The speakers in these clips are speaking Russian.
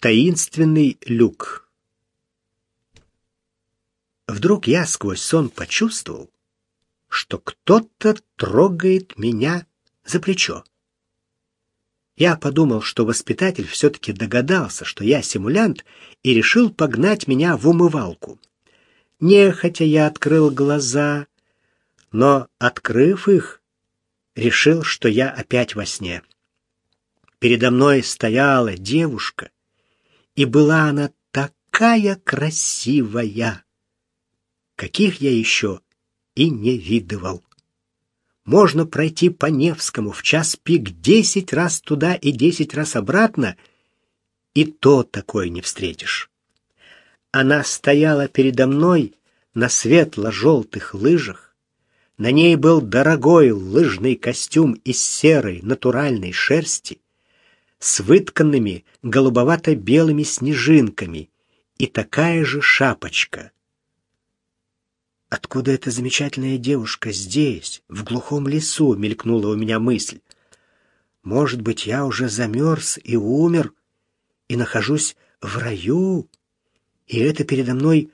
Таинственный люк. Вдруг я сквозь сон почувствовал, что кто-то трогает меня за плечо. Я подумал, что воспитатель все-таки догадался, что я симулянт, и решил погнать меня в умывалку. Нехотя я открыл глаза, но, открыв их, решил, что я опять во сне. Передо мной стояла девушка, и была она такая красивая, каких я еще и не видывал. Можно пройти по Невскому в час пик десять раз туда и десять раз обратно, и то такое не встретишь. Она стояла передо мной на светло-желтых лыжах. На ней был дорогой лыжный костюм из серой натуральной шерсти с вытканными голубовато-белыми снежинками и такая же шапочка. Откуда эта замечательная девушка здесь, в глухом лесу, мелькнула у меня мысль. Может быть, я уже замерз и умер, и нахожусь в раю, и это передо мной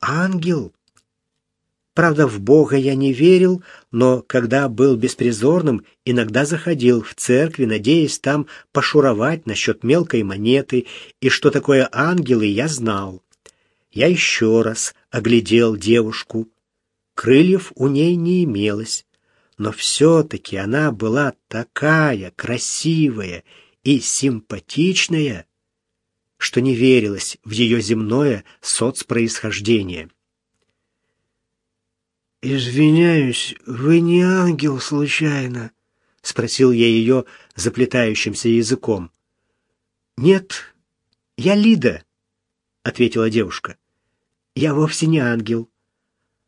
ангел. Правда, в Бога я не верил, но когда был беспризорным, иногда заходил в церкви, надеясь там пошуровать насчет мелкой монеты, и что такое ангелы, я знал. Я еще раз оглядел девушку. Крыльев у ней не имелось, но все-таки она была такая красивая и симпатичная, что не верилось в ее земное соцпроисхождение. «Извиняюсь, вы не ангел случайно?» — спросил я ее заплетающимся языком. «Нет, я Лида», — ответила девушка. Я вовсе не ангел.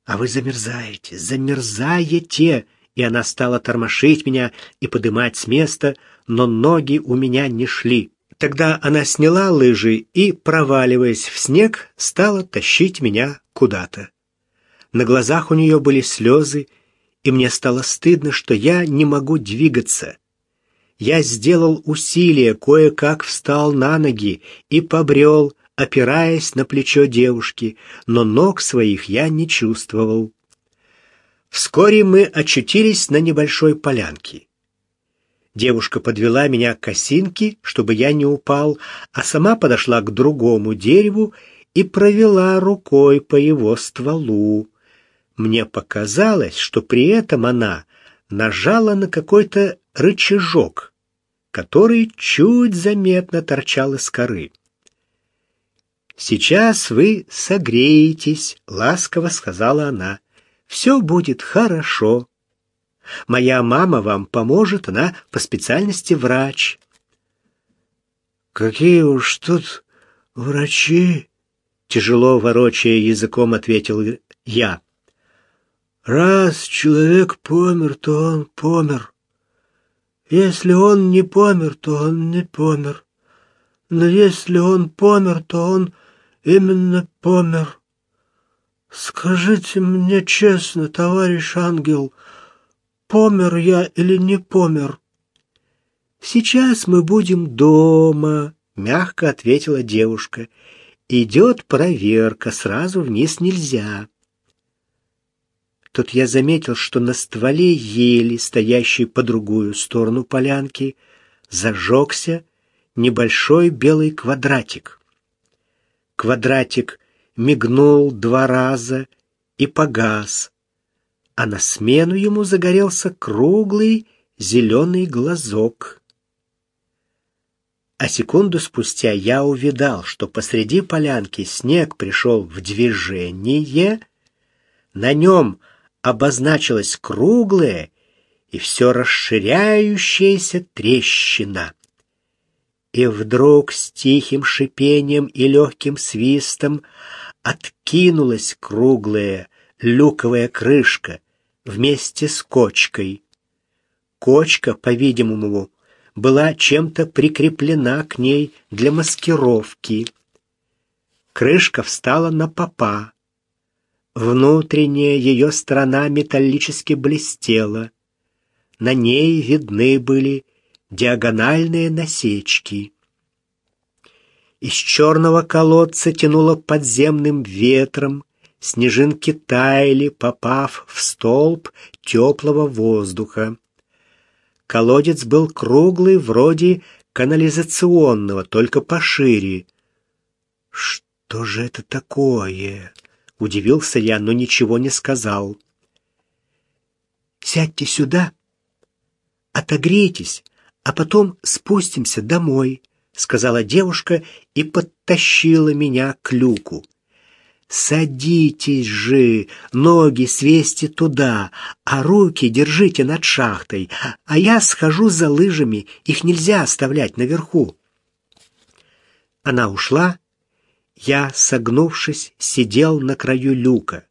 А вы замерзаете, замерзаете. И она стала тормошить меня и подымать с места, но ноги у меня не шли. Тогда она сняла лыжи и, проваливаясь в снег, стала тащить меня куда-то. На глазах у нее были слезы, и мне стало стыдно, что я не могу двигаться. Я сделал усилие, кое-как встал на ноги и побрел, опираясь на плечо девушки, но ног своих я не чувствовал. Вскоре мы очутились на небольшой полянке. Девушка подвела меня к осинке, чтобы я не упал, а сама подошла к другому дереву и провела рукой по его стволу. Мне показалось, что при этом она нажала на какой-то рычажок, который чуть заметно торчал из коры. «Сейчас вы согреетесь», — ласково сказала она. «Все будет хорошо. Моя мама вам поможет, она по специальности врач». «Какие уж тут врачи!» — тяжело ворочая языком ответил я. «Раз человек помер, то он помер. Если он не помер, то он не помер. Но если он помер, то он именно помер. Скажите мне честно, товарищ ангел, помер я или не помер? Сейчас мы будем дома, мягко ответила девушка. Идет проверка, сразу вниз нельзя. Тут я заметил, что на стволе ели, стоящей по другую сторону полянки, зажегся небольшой белый квадратик. Квадратик мигнул два раза и погас, а на смену ему загорелся круглый зеленый глазок. А секунду спустя я увидал, что посреди полянки снег пришел в движение, на нем обозначилась круглая и все расширяющаяся трещина и вдруг с тихим шипением и легким свистом откинулась круглая люковая крышка вместе с кочкой. Кочка, по-видимому, была чем-то прикреплена к ней для маскировки. Крышка встала на попа. Внутренняя ее сторона металлически блестела. На ней видны были диагональные насечки. Из черного колодца тянуло подземным ветром, снежинки таяли, попав в столб теплого воздуха. Колодец был круглый, вроде канализационного, только пошире. «Что же это такое?» — удивился я, но ничего не сказал. «Сядьте сюда, отогрейтесь, а потом спустимся домой», — сказала девушка и подтащила меня к люку. «Садитесь же, ноги свесьте туда, а руки держите над шахтой, а я схожу за лыжами, их нельзя оставлять наверху». Она ушла, я, согнувшись, сидел на краю люка.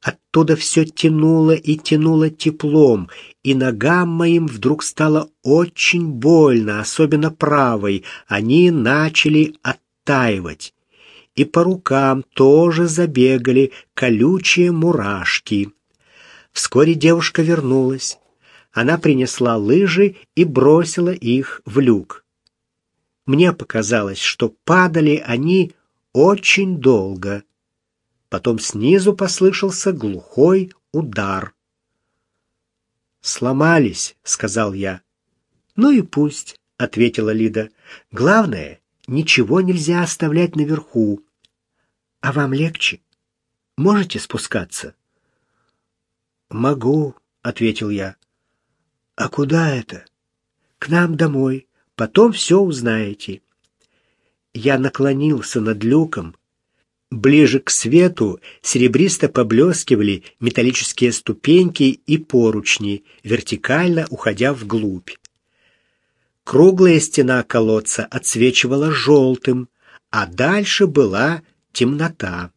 Оттуда все тянуло и тянуло теплом, и ногам моим вдруг стало очень больно, особенно правой. Они начали оттаивать. И по рукам тоже забегали колючие мурашки. Вскоре девушка вернулась. Она принесла лыжи и бросила их в люк. Мне показалось, что падали они очень долго. Потом снизу послышался глухой удар. «Сломались», — сказал я. «Ну и пусть», — ответила Лида. «Главное, ничего нельзя оставлять наверху. А вам легче? Можете спускаться?» «Могу», — ответил я. «А куда это?» «К нам домой. Потом все узнаете». Я наклонился над люком, Ближе к свету серебристо поблескивали металлические ступеньки и поручни, вертикально уходя вглубь. Круглая стена колодца отсвечивала желтым, а дальше была темнота.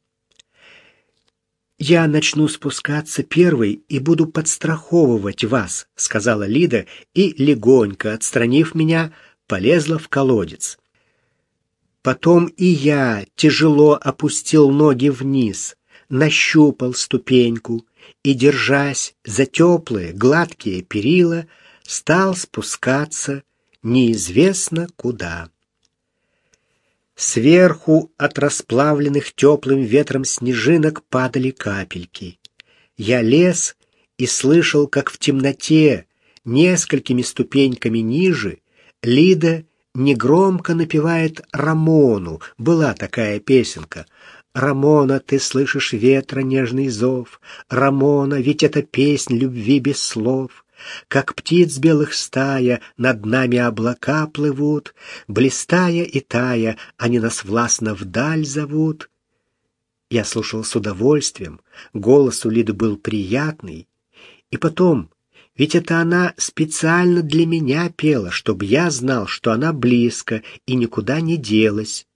«Я начну спускаться первой и буду подстраховывать вас», — сказала Лида и, легонько отстранив меня, полезла в колодец. Потом и я тяжело опустил ноги вниз, нащупал ступеньку и, держась за теплые, гладкие перила, стал спускаться неизвестно куда. Сверху от расплавленных теплым ветром снежинок падали капельки. Я лез и слышал, как в темноте, несколькими ступеньками ниже, Лида негромко напевает Рамону. Была такая песенка. «Рамона, ты слышишь ветра нежный зов. Рамона, ведь это песнь любви без слов. Как птиц белых стая над нами облака плывут, Блистая и тая, они нас властно вдаль зовут». Я слушал с удовольствием, голос у Лиды был приятный. И потом ведь это она специально для меня пела, чтобы я знал, что она близко и никуда не делась.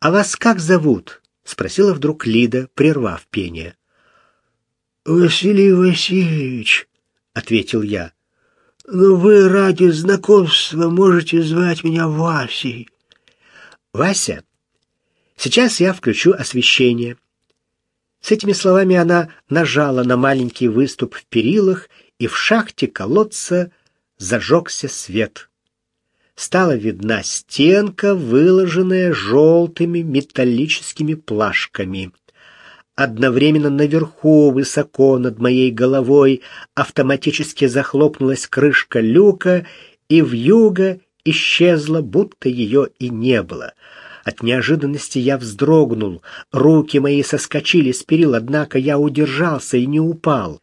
«А вас как зовут?» — спросила вдруг Лида, прервав пение. «Василий Васильевич», — ответил я. «Но вы ради знакомства можете звать меня Васей». «Вася, сейчас я включу освещение». С этими словами она нажала на маленький выступ в перилах, и в шахте колодца зажегся свет. Стала видна стенка, выложенная желтыми металлическими плашками. Одновременно наверху, высоко над моей головой, автоматически захлопнулась крышка люка, и вьюга исчезла, будто ее и не было — от неожиданности я вздрогнул, руки мои соскочили с перил, однако я удержался и не упал.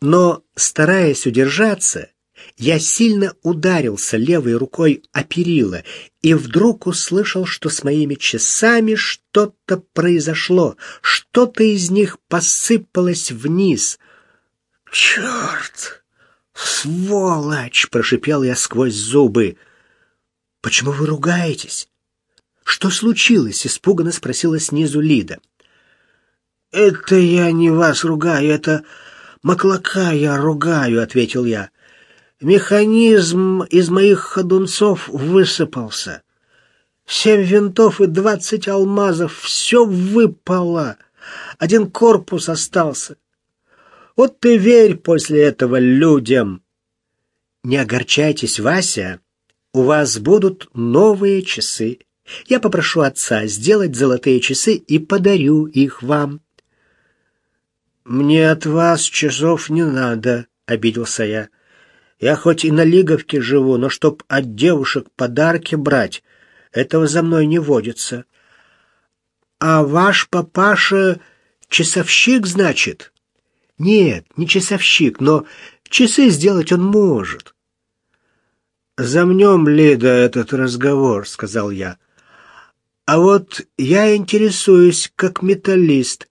Но, стараясь удержаться, я сильно ударился левой рукой о перила и вдруг услышал, что с моими часами что-то произошло, что-то из них посыпалось вниз. «Черт! Сволочь!» — прошипел я сквозь зубы. «Почему вы ругаетесь?» «Что случилось?» — испуганно спросила снизу Лида. «Это я не вас ругаю, это Маклака я ругаю», — ответил я. «Механизм из моих ходунцов высыпался. Семь винтов и двадцать алмазов — все выпало. Один корпус остался. Вот ты верь после этого людям». «Не огорчайтесь, Вася», у вас будут новые часы. Я попрошу отца сделать золотые часы и подарю их вам. Мне от вас часов не надо, обиделся я. Я хоть и на Лиговке живу, но чтоб от девушек подарки брать, этого за мной не водится. А ваш папаша часовщик, значит? Нет, не часовщик, но часы сделать он может. Замнем, Лида, этот разговор, сказал я. А вот я интересуюсь как металлист.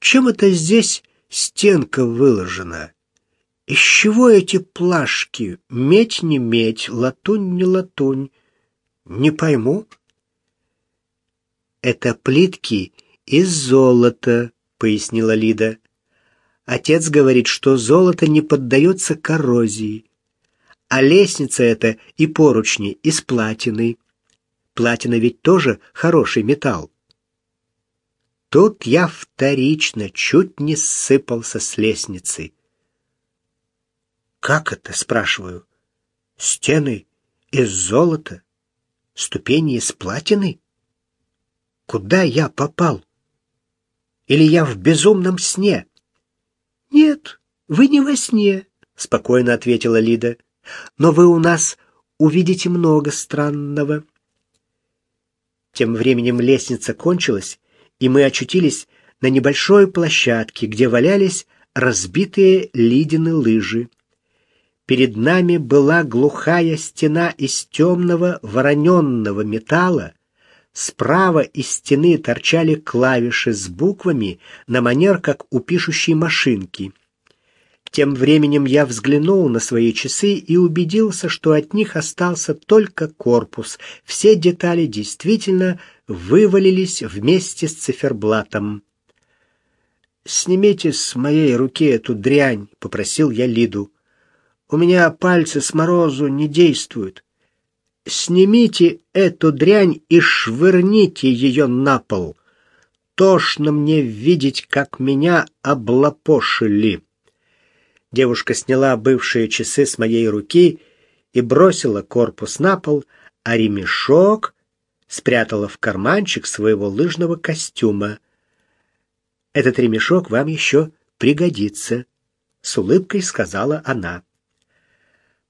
Чем это здесь стенка выложена? Из чего эти плашки? Медь не медь, латунь не латунь. Не пойму. Это плитки из золота, пояснила Лида. Отец говорит, что золото не поддается коррозии. А лестница эта и поручни из платины. Платина ведь тоже хороший металл. Тут я вторично чуть не сыпался с лестницы. «Как это?» — спрашиваю. «Стены из золота? Ступени из платины? Куда я попал? Или я в безумном сне?» «Нет, вы не во сне», — спокойно ответила Лида. «Но вы у нас увидите много странного». Тем временем лестница кончилась, и мы очутились на небольшой площадке, где валялись разбитые ледяные лыжи. Перед нами была глухая стена из темного вороненного металла, Справа из стены торчали клавиши с буквами на манер, как у пишущей машинки. Тем временем я взглянул на свои часы и убедился, что от них остался только корпус. Все детали действительно вывалились вместе с циферблатом. «Снимите с моей руки эту дрянь», — попросил я Лиду. «У меня пальцы с морозу не действуют». Снимите эту дрянь и швырните ее на пол. Тошно мне видеть, как меня облапошили. Девушка сняла бывшие часы с моей руки и бросила корпус на пол, а ремешок спрятала в карманчик своего лыжного костюма. «Этот ремешок вам еще пригодится», — с улыбкой сказала она.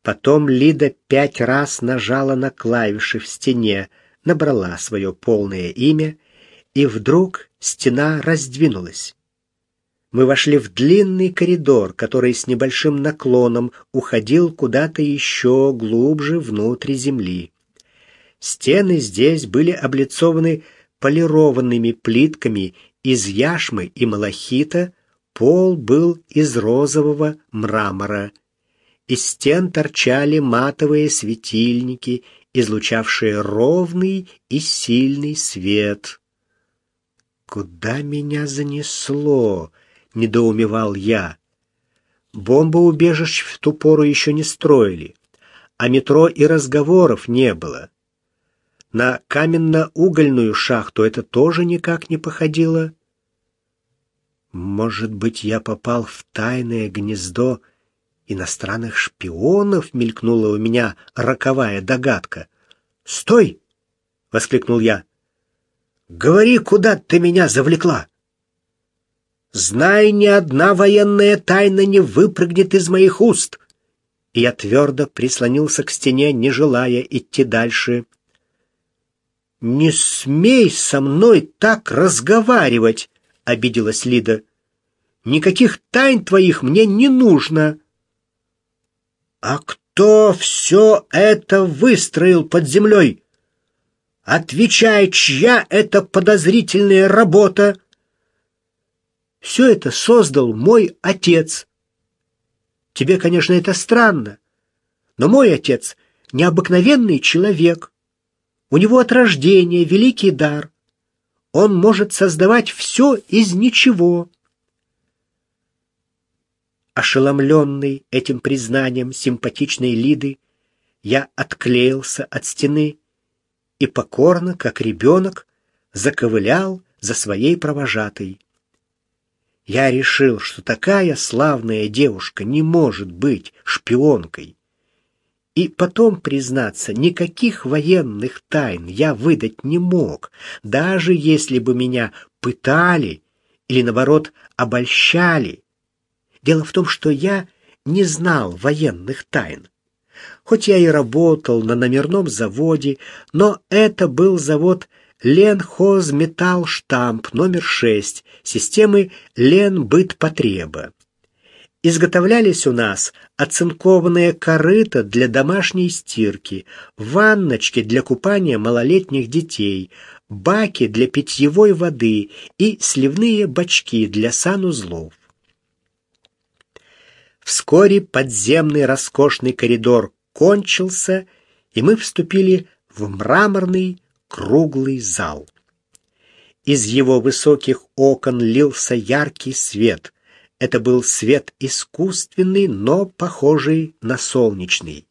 Потом Лида пять раз нажала на клавиши в стене, набрала свое полное имя, и вдруг стена раздвинулась. Мы вошли в длинный коридор, который с небольшим наклоном уходил куда-то еще глубже внутрь земли. Стены здесь были облицованы полированными плитками из яшмы и малахита, пол был из розового мрамора. Из стен торчали матовые светильники, излучавшие ровный и сильный свет. «Куда меня занесло?» — недоумевал я. Бомбоубежищ в ту пору еще не строили, а метро и разговоров не было. На каменно-угольную шахту это тоже никак не походило. Может быть, я попал в тайное гнездо иностранных шпионов, мелькнула у меня роковая догадка. «Стой!» — воскликнул я. «Говори, куда ты меня завлекла!» «Знай, ни одна военная тайна не выпрыгнет из моих уст!» И я твердо прислонился к стене, не желая идти дальше. «Не смей со мной так разговаривать!» — обиделась Лида. «Никаких тайн твоих мне не нужно!» А кто все это выстроил под землей? Отвечай, чья это подозрительная работа? Все это создал мой отец. Тебе, конечно, это странно, но мой отец необыкновенный человек. У него от рождения великий дар. Он может создавать все из ничего. Ошеломленный этим признанием симпатичной Лиды, я отклеился от стены и покорно, как ребенок, заковылял за своей провожатой. Я решил, что такая славная девушка не может быть шпионкой. И потом, признаться, никаких военных тайн я выдать не мог, даже если бы меня пытали или, наоборот, обольщали. Дело в том, что я не знал военных тайн. Хоть я и работал на номерном заводе, но это был завод Ленхозметаллштамп номер 6 системы Ленбытпотреба. Изготовлялись у нас оцинкованные корыта для домашней стирки, ванночки для купания малолетних детей, баки для питьевой воды и сливные бачки для санузлов. Вскоре подземный роскошный коридор кончился, и мы вступили в мраморный круглый зал. Из его высоких окон лился яркий свет. Это был свет искусственный, но похожий на солнечный.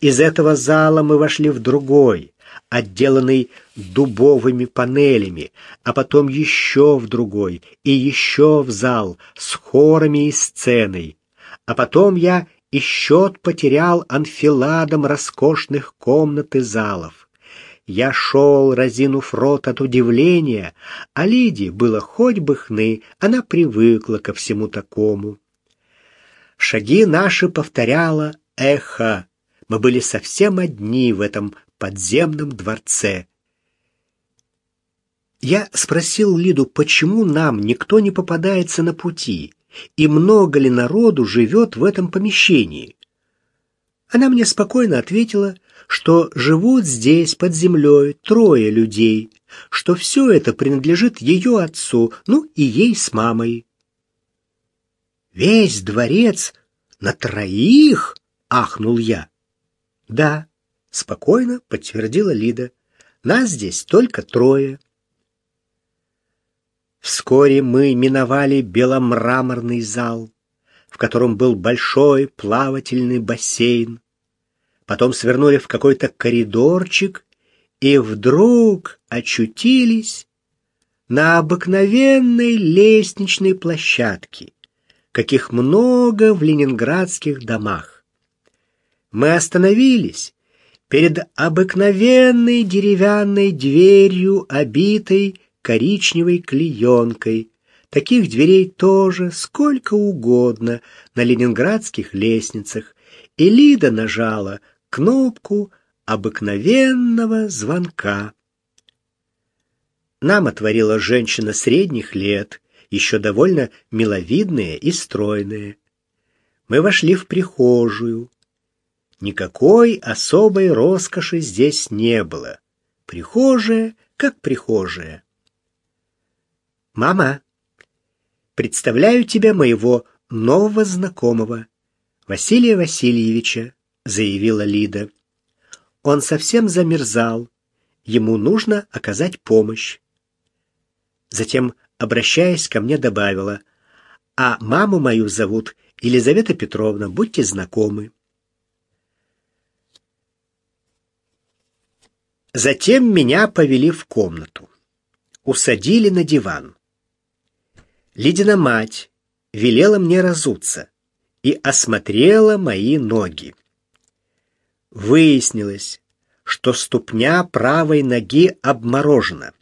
Из этого зала мы вошли в другой, отделанный дубовыми панелями, а потом еще в другой и еще в зал с хорами и сценой. А потом я и счет потерял анфиладом роскошных комнат и залов. Я шел, разинув рот от удивления, а Лиде было хоть бы хны, она привыкла ко всему такому. Шаги наши повторяло эхо. Мы были совсем одни в этом подземном дворце. Я спросил Лиду, почему нам никто не попадается на пути, и много ли народу живет в этом помещении. Она мне спокойно ответила, что живут здесь под землей трое людей, что все это принадлежит ее отцу, ну и ей с мамой. «Весь дворец на троих?» — ахнул я. «Да», — спокойно подтвердила Лида, — «нас здесь только трое». Вскоре мы миновали беломраморный зал, в котором был большой плавательный бассейн, потом свернули в какой-то коридорчик и вдруг очутились на обыкновенной лестничной площадке, каких много в ленинградских домах. Мы остановились перед обыкновенной деревянной дверью, обитой коричневой клеенкой. Таких дверей тоже сколько угодно на ленинградских лестницах. И Лида нажала кнопку обыкновенного звонка. Нам отворила женщина средних лет, еще довольно миловидная и стройная. Мы вошли в прихожую. Никакой особой роскоши здесь не было. Прихожая как прихожая. «Мама, представляю тебе моего нового знакомого, Василия Васильевича», заявила Лида. Он совсем замерзал. Ему нужно оказать помощь. Затем, обращаясь ко мне, добавила: "А маму мою зовут Елизавета Петровна, будьте знакомы". Затем меня повели в комнату. Усадили на диван. Лидина мать велела мне разуться и осмотрела мои ноги. Выяснилось, что ступня правой ноги обморожена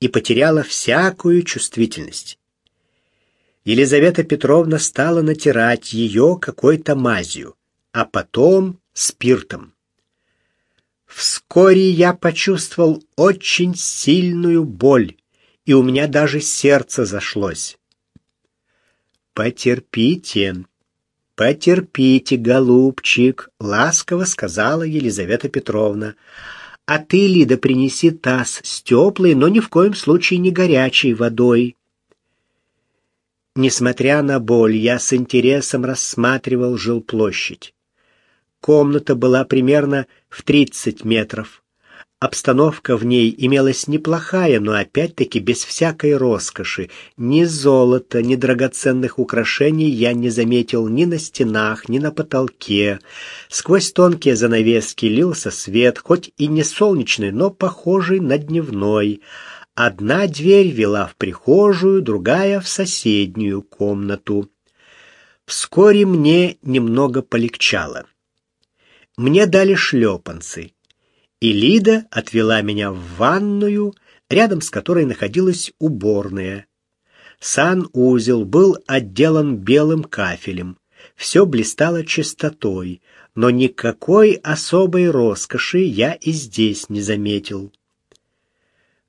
и потеряла всякую чувствительность. Елизавета Петровна стала натирать ее какой-то мазью, а потом спиртом. Вскоре я почувствовал очень сильную боль, и у меня даже сердце зашлось. «Потерпите», «Потерпите, голубчик», — ласково сказала Елизавета Петровна. «А ты, Лида, принеси таз с теплой, но ни в коем случае не горячей водой». Несмотря на боль, я с интересом рассматривал жилплощадь. Комната была примерно в 30 метров. Обстановка в ней имелась неплохая, но опять-таки без всякой роскоши. Ни золота, ни драгоценных украшений я не заметил ни на стенах, ни на потолке. Сквозь тонкие занавески лился свет, хоть и не солнечный, но похожий на дневной. Одна дверь вела в прихожую, другая — в соседнюю комнату. Вскоре мне немного полегчало. мне дали шлепанцы, и Лида отвела меня в ванную, рядом с которой находилась уборная. Сан-узел был отделан белым кафелем, все блистало чистотой, но никакой особой роскоши я и здесь не заметил.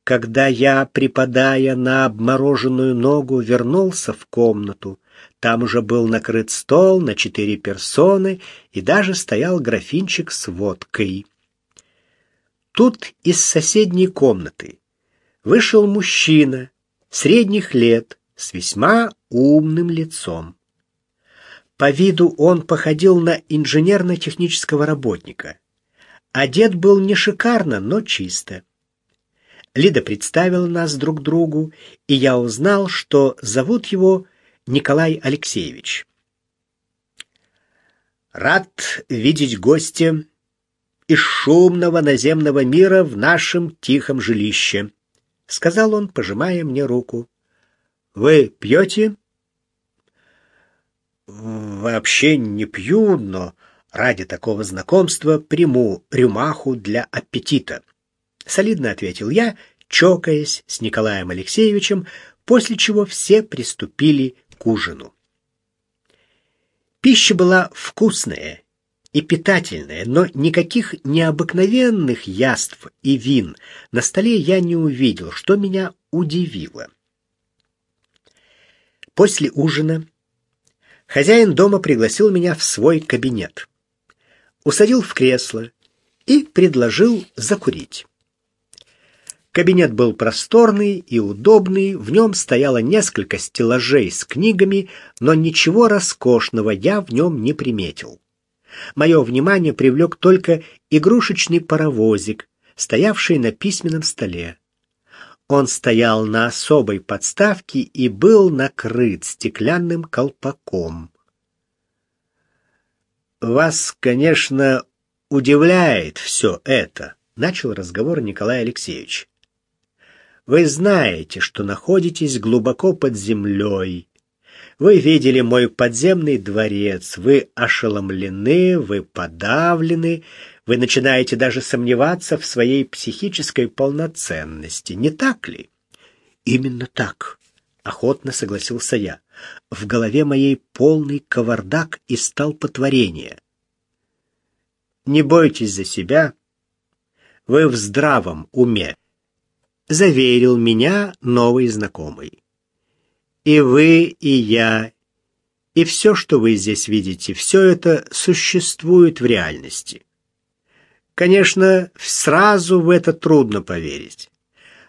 Когда я, припадая на обмороженную ногу, вернулся в комнату, там уже был накрыт стол на четыре персоны и даже стоял графинчик с водкой. Тут из соседней комнаты вышел мужчина средних лет с весьма умным лицом. По виду он походил на инженерно-технического работника. Одет был не шикарно, но чисто. Лида представила нас друг другу, и я узнал, что зовут его Николай Алексеевич. «Рад видеть гостя из шумного наземного мира в нашем тихом жилище», — сказал он, пожимая мне руку. «Вы пьете?» «Вообще не пью, но ради такого знакомства приму рюмаху для аппетита». Солидно ответил я, чокаясь с Николаем Алексеевичем, после чего все приступили к ужину. Пища была вкусная и питательная, но никаких необыкновенных яств и вин на столе я не увидел, что меня удивило. После ужина хозяин дома пригласил меня в свой кабинет, усадил в кресло и предложил закурить. Кабинет был просторный и удобный, в нем стояло несколько стеллажей с книгами, но ничего роскошного я в нем не приметил. Мое внимание привлек только игрушечный паровозик, стоявший на письменном столе. Он стоял на особой подставке и был накрыт стеклянным колпаком. «Вас, конечно, удивляет все это», — начал разговор Николай Алексеевич. Вы знаете, что находитесь глубоко под землей. Вы видели мой подземный дворец, вы ошеломлены, вы подавлены, вы начинаете даже сомневаться в своей психической полноценности, не так ли? Именно так, охотно согласился я. В голове моей полный кавардак и столпотворение. Не бойтесь за себя. Вы в здравом уме заверил меня новый знакомый. И вы, и я, и все, что вы здесь видите, все это существует в реальности. Конечно, сразу в это трудно поверить.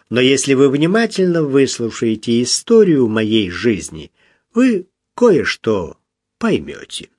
Но если вы внимательно выслушаете историю моей жизни, вы кое-что поймете.